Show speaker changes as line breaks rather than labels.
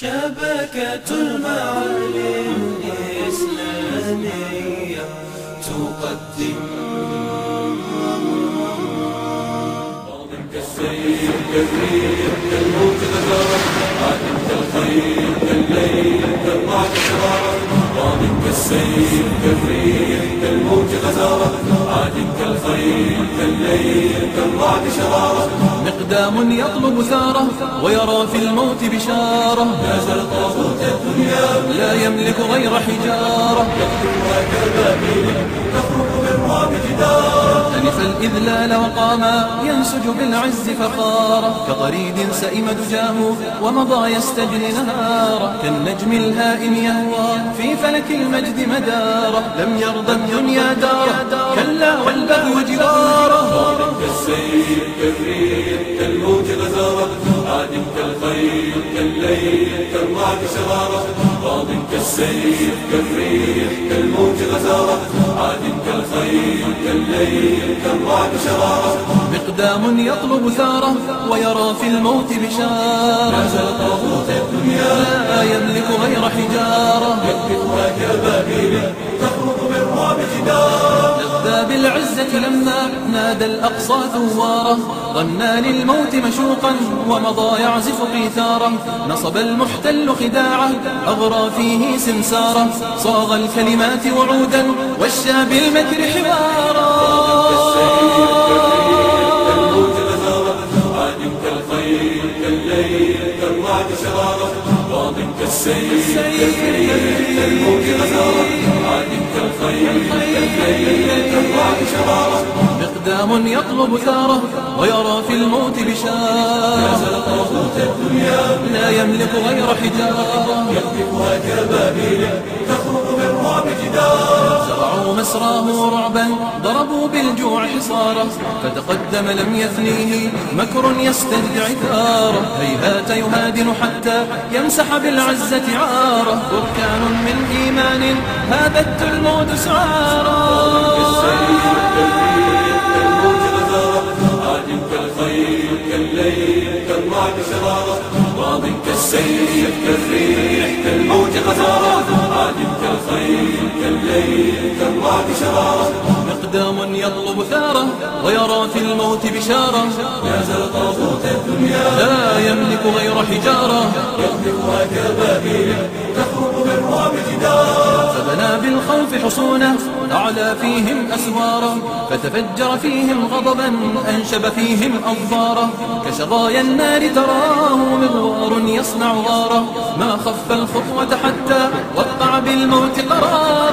شبكة المعالم الإسلامية تقدم.
كالسيف كالريح كالموت غزارة عادم كالخيل كالليل كالرعد شرارة راض كالسيف كالريح كالموت غزارة. عادم كالخيل كالليل كالرعد شرارة
مقدام يطلب ثاره ويرى في الموت بشارة.
نازل طاغوت الدنيا.
لا يملك غير حجارة.
تخرق بالرعب جدارا
الإذلال وقاما ينسج بالعز فخارة كطريد سئم دجاه ومضى يستجري نهارا كالنجم الهائم يهوى في فلك المجد مدارة لم يرضى الدنيا دارة كلا والبغي جوارة
كالسيف كالريح كالموت غزارة عادم كالخيل كالليل كالرعد شرارة راض كالسيف كالريح كالموت غزارة. عادم كالخيل كالليل كالرعد شرارة.
مقدام يطلب ثارة ويرى في الموت بشارة.
نازل طاغوت الدنيا.
لا يملك غير حجارة.
يقتلها كالبابيل
بالعزة لما نادى الأقصى ثوارا غنى للموت مشوقا ومضى يعزف قيثارا. نصب المحتل خداعه أغرى فيه سمسارا. صاغ الكلمات وعودا والشى بالمكر حوارا
كالخيل كالسيف كالريح كالموت غزارة عادم كالخيل كالليل كالرعد
مقدام يطلب ثاره ويرى في الموت
الدنيا
لا يملك غير حجارة
يخطفها كبابيل تخرق بالرعب جدارا
زرعوا مسراه رعبا ضربوا بالجوع حصارا. فتقدم لم يثنيه مكر يستدعي عثاره هيهات يهادن حتى يمسح بالعزة عاره بركان من إيمان هابت الموت سعارا.
كالريح كالموت غزارة عادم كالخيل كالليل
مقدام يطلب ثاره ويرى في الموت بشارة
نازل طاغوت الدنيا
لا غير حجارة.
يخلقها كبابيل تخرق بالرعب جدارا
فبنى بالخوف حصونه أعلى فيهم أسوارا. فتفجر فيهم غضبا أنشب فيهم أظفارا. كشظايا النار تراه مغوار يصنع غارا. ما خف الخطوة حتى وقع بالموت قرارا.